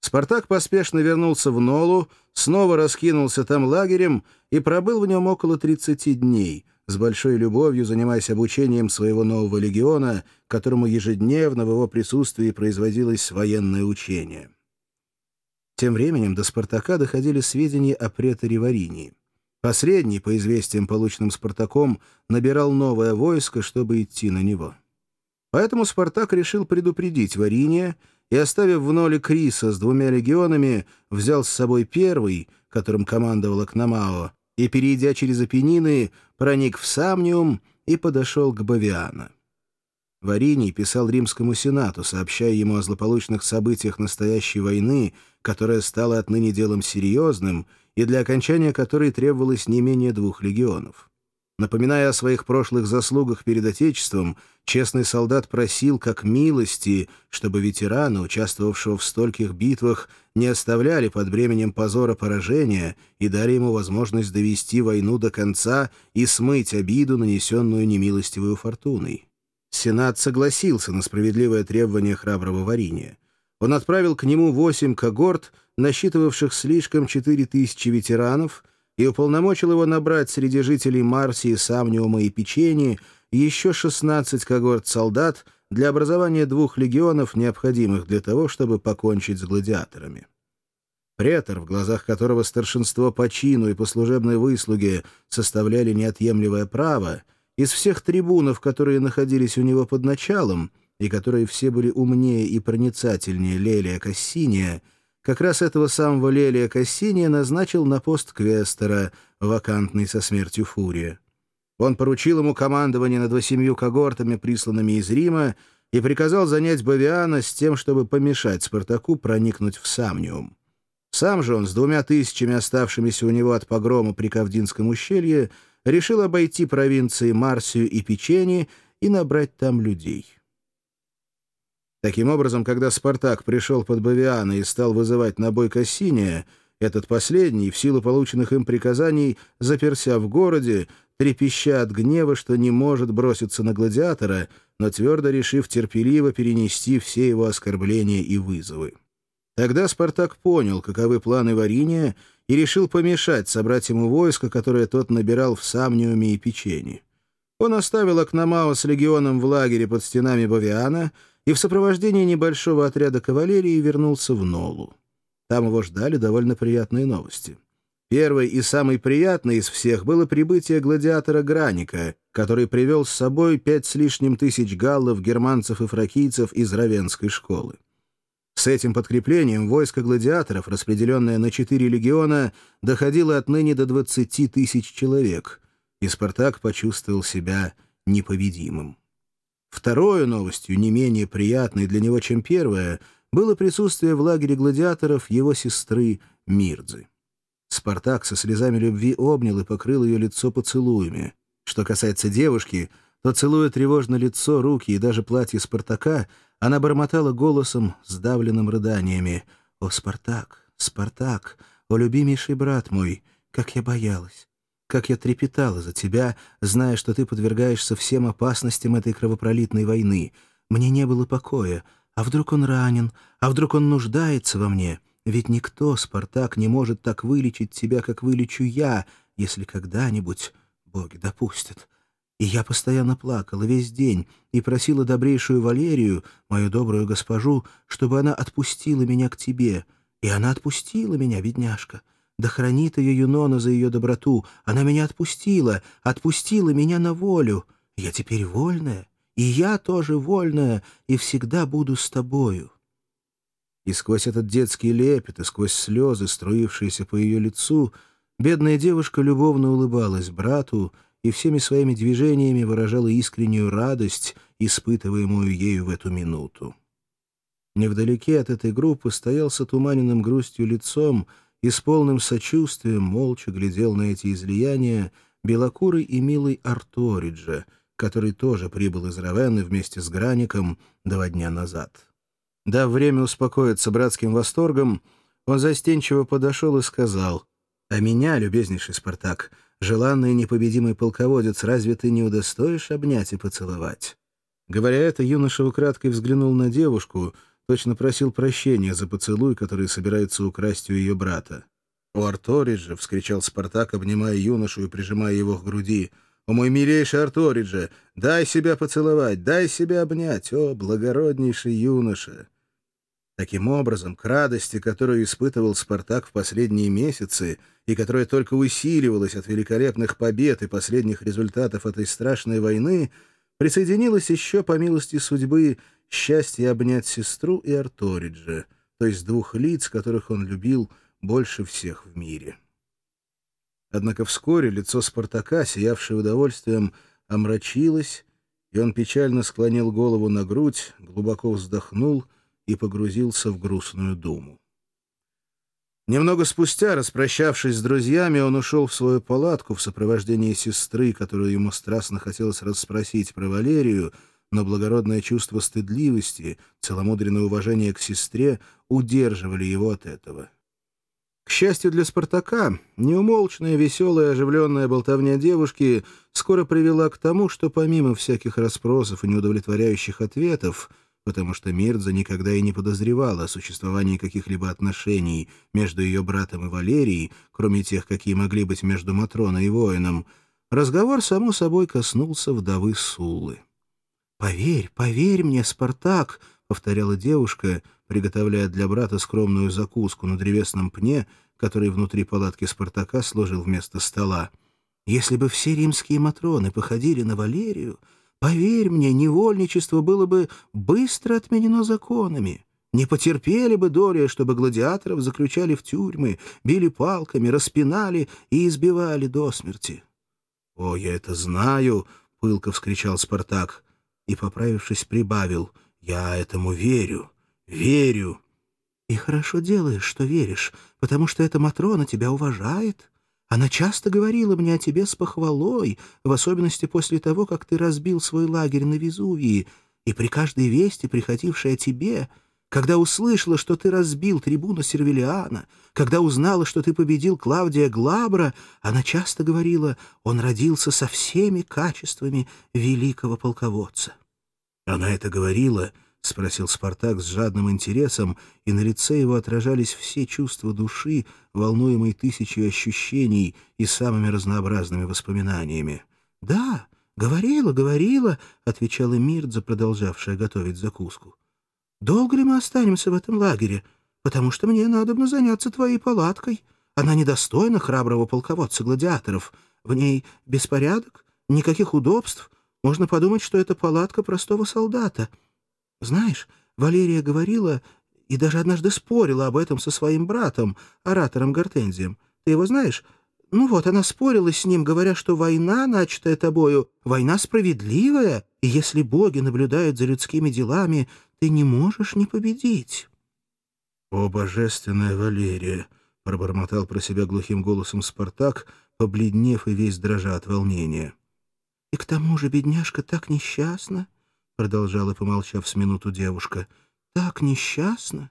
Спартак поспешно вернулся в Нолу, снова раскинулся там лагерем и пробыл в нем около 30 дней, с большой любовью занимаясь обучением своего нового легиона, которому ежедневно в его присутствии производилось военное учение. Тем временем до Спартака доходили сведения о преторе Варинии. Последний, по известиям, полученным Спартаком, набирал новое войско, чтобы идти на него. Поэтому Спартак решил предупредить Вариния и, оставив в ноле Криса с двумя легионами, взял с собой первый, которым командовал Акномао, и, перейдя через Апеннины, проник в Самниум и подошел к Бавиана. Вариний писал римскому сенату, сообщая ему о злополучных событиях настоящей войны, которая стала отныне делом серьезным и для окончания которой требовалось не менее двух легионов. Напоминая о своих прошлых заслугах перед Отечеством, честный солдат просил как милости, чтобы ветерана, участвовавшего в стольких битвах, не оставляли под бременем позора поражения и дали ему возможность довести войну до конца и смыть обиду, нанесенную немилостивую фортуной. Сенат согласился на справедливое требование храброго Вариния. Он отправил к нему восемь когорт, насчитывавших слишком четыре тысячи ветеранов, и уполномочил его набрать среди жителей Марсии, Самниума и Печени еще 16 когорт солдат для образования двух легионов, необходимых для того, чтобы покончить с гладиаторами. Претор, в глазах которого старшинство по чину и по служебной выслуге составляли неотъемлемое право, из всех трибунов, которые находились у него под началом, и которые все были умнее и проницательнее Лелия Кассиния, как раз этого самого Лелия Кассиния назначил на пост квестера, вакантный со смертью Фурия. Он поручил ему командование над восемью когортами, присланными из Рима, и приказал занять Бавиана с тем, чтобы помешать Спартаку проникнуть в Самниум. Сам же он с двумя тысячами оставшимися у него от погрома при Кавдинском ущелье решил обойти провинции Марсию и Печени и набрать там людей. Таким образом, когда Спартак пришел под Бавиана и стал вызывать на бой Кассиния, этот последний, в силу полученных им приказаний, заперся в городе, трепеща от гнева, что не может броситься на гладиатора, но твердо решив терпеливо перенести все его оскорбления и вызовы. Тогда Спартак понял, каковы планы Вариния, и решил помешать собрать ему войско, которое тот набирал в Самниуме и Печени. Он оставил Акномао с легионом в лагере под стенами Бавиана — и в сопровождении небольшого отряда кавалерии вернулся в Нолу. Там его ждали довольно приятные новости. Первой и самой приятной из всех было прибытие гладиатора Граника, который привел с собой пять с лишним тысяч галлов, германцев и фракийцев из Равенской школы. С этим подкреплением войско гладиаторов, распределенное на четыре легиона, доходило отныне до 20 тысяч человек, и Спартак почувствовал себя непобедимым. Второй новостью, не менее приятной для него, чем первая, было присутствие в лагере гладиаторов его сестры Мирдзы. Спартак со слезами любви обнял и покрыл ее лицо поцелуями. Что касается девушки, то, целуя тревожно лицо, руки и даже платье Спартака, она бормотала голосом, сдавленным рыданиями. «О, Спартак, Спартак, о, любимейший брат мой, как я боялась! Как я трепетала за тебя, зная, что ты подвергаешься всем опасностям этой кровопролитной войны. Мне не было покоя. А вдруг он ранен? А вдруг он нуждается во мне? Ведь никто, Спартак, не может так вылечить тебя, как вылечу я, если когда-нибудь боги допустят. И я постоянно плакала весь день и просила добрейшую Валерию, мою добрую госпожу, чтобы она отпустила меня к тебе. И она отпустила меня, бедняжка. Да хранит ее Юнона за ее доброту. Она меня отпустила, отпустила меня на волю. Я теперь вольная, и я тоже вольная, и всегда буду с тобою». И сквозь этот детский лепет, и сквозь слезы, струившиеся по ее лицу, бедная девушка любовно улыбалась брату и всеми своими движениями выражала искреннюю радость, испытываемую ею в эту минуту. Невдалеке от этой группы стоял с отуманенным грустью лицом и с полным сочувствием молча глядел на эти излияния белокурый и милый Арториджа, который тоже прибыл из Равенны вместе с Граником два дня назад. Дав время успокоиться братским восторгом, он застенчиво подошел и сказал, «А меня, любезнейший Спартак, желанный непобедимый полководец, разве ты не удостоишь обнять и поцеловать?» Говоря это, юноша украдкой взглянул на девушку — Точно просил прощения за поцелуй, который собирается украсть у ее брата. «У Арториджа!» — вскричал Спартак, обнимая юношу и прижимая его к груди. «О, мой милейший Арториджа! Дай себя поцеловать, дай себя обнять! О, благороднейший юноша!» Таким образом, к радости, которую испытывал Спартак в последние месяцы и которая только усиливалась от великолепных побед и последних результатов этой страшной войны, присоединилось еще, по милости судьбы, счастье обнять сестру и Арториджа, то есть двух лиц, которых он любил больше всех в мире. Однако вскоре лицо Спартака, сиявшее удовольствием, омрачилось, и он печально склонил голову на грудь, глубоко вздохнул — и погрузился в грустную думу. Немного спустя, распрощавшись с друзьями, он ушел в свою палатку в сопровождении сестры, которую ему страстно хотелось расспросить про Валерию, но благородное чувство стыдливости, целомудренное уважение к сестре удерживали его от этого. К счастью для Спартака, неумолчная, веселая, оживленная болтовня девушки скоро привела к тому, что помимо всяких расспросов и неудовлетворяющих ответов, потому что Мирдза никогда и не подозревала о существовании каких-либо отношений между ее братом и Валерией, кроме тех, какие могли быть между Матроной и воином, разговор, само собой, коснулся вдовы Сулы. «Поверь, поверь мне, Спартак!» — повторяла девушка, приготовляя для брата скромную закуску на древесном пне, который внутри палатки Спартака сложил вместо стола. «Если бы все римские матроны походили на Валерию, Поверь мне, невольничество было бы быстро отменено законами. Не потерпели бы Дория, чтобы гладиаторов заключали в тюрьмы, били палками, распинали и избивали до смерти. — О, я это знаю! — пылко вскричал Спартак и, поправившись, прибавил. — Я этому верю, верю. — И хорошо делаешь, что веришь, потому что эта Матрона тебя уважает. Она часто говорила мне о тебе с похвалой, в особенности после того, как ты разбил свой лагерь на Везувии, и при каждой вести, приходившей о тебе, когда услышала, что ты разбил трибуна Сервилиана, когда узнала, что ты победил Клавдия Глабра, она часто говорила, он родился со всеми качествами великого полководца. Она это говорила — спросил Спартак с жадным интересом, и на лице его отражались все чувства души, волнуемой тысячей ощущений и самыми разнообразными воспоминаниями. — Да, говорила, говорила, — отвечала Мирдза, продолжавшая готовить закуску. — Долго ли мы останемся в этом лагере? Потому что мне надо заняться твоей палаткой. Она недостойна храброго полководца гладиаторов. В ней беспорядок, никаких удобств. Можно подумать, что это палатка простого солдата — знаешь, Валерия говорила и даже однажды спорила об этом со своим братом, оратором Гортензием. Ты его знаешь? Ну вот, она спорила с ним, говоря, что война, начатая тобою, война справедливая, и если боги наблюдают за людскими делами, ты не можешь не победить. — О, божественная Валерия! — пробормотал про себя глухим голосом Спартак, побледнев и весь дрожа от волнения. — И к тому же бедняжка так несчастна продолжала, помолчав с минуту девушка. «Так несчастна».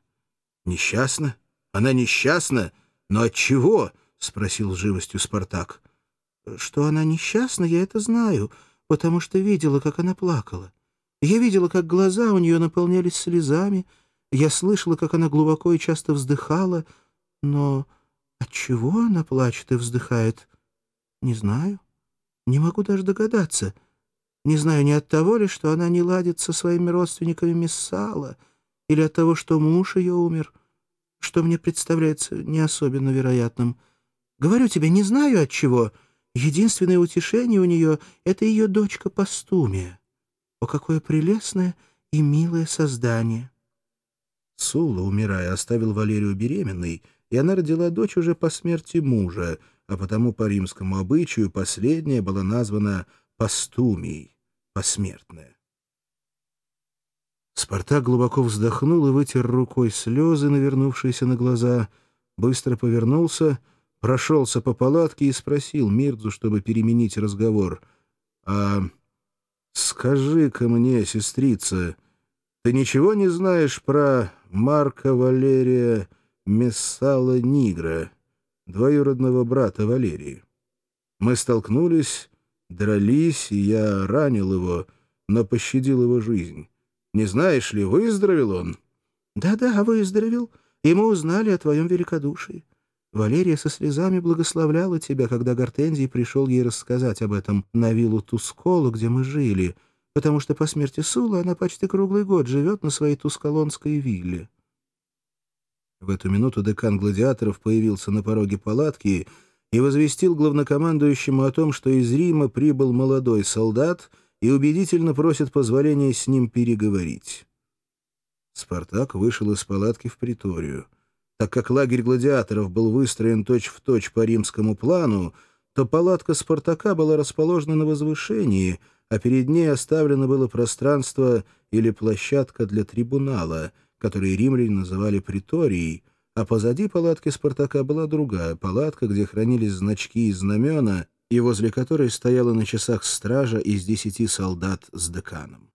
«Несчастна? Она несчастна? Но от чего?» — спросил живостью Спартак. «Что она несчастна, я это знаю, потому что видела, как она плакала. Я видела, как глаза у нее наполнялись слезами, я слышала, как она глубоко и часто вздыхала, но от чего она плачет и вздыхает, не знаю, не могу даже догадаться». Не знаю, не от того ли, что она не ладит со своими родственниками Мессала, или от того, что муж ее умер, что мне представляется не особенно вероятным. Говорю тебе, не знаю от чего. Единственное утешение у нее — это ее дочка Пастумия. О, какое прелестное и милое создание! Сула, умирая, оставил Валерию беременной, и она родила дочь уже по смерти мужа, а потому по римскому обычаю последняя была названа Пастумией, посмертная. Спартак глубоко вздохнул и вытер рукой слезы, навернувшиеся на глаза, быстро повернулся, прошелся по палатке и спросил Мирдзу, чтобы переменить разговор. «А скажи-ка мне, сестрица, ты ничего не знаешь про Марка Валерия Мессала Нигра, двоюродного брата Валерии? Мы столкнулись Дрались, и я ранил его, но пощадил его жизнь. Не знаешь ли, выздоровел он?» Да-да, выздоровел, и мы узнали о твоем великодушии. Валерия со слезами благословляла тебя, когда Гортензий пришел ей рассказать об этом на виллу Тусколу, где мы жили, потому что по смерти Сула она почти круглый год живет на своей тусколонской вилле. В эту минуту декан гладиаторов появился на пороге палатки и возвестил главнокомандующему о том, что из Рима прибыл молодой солдат и убедительно просит позволения с ним переговорить. Спартак вышел из палатки в приторию. Так как лагерь гладиаторов был выстроен точь-в-точь точь по римскому плану, то палатка Спартака была расположена на возвышении, а перед ней оставлено было пространство или площадка для трибунала, который римляне называли приторией, а позади палатки Спартака была другая палатка, где хранились значки и знамена, и возле которой стояла на часах стража из десяти солдат с деканом.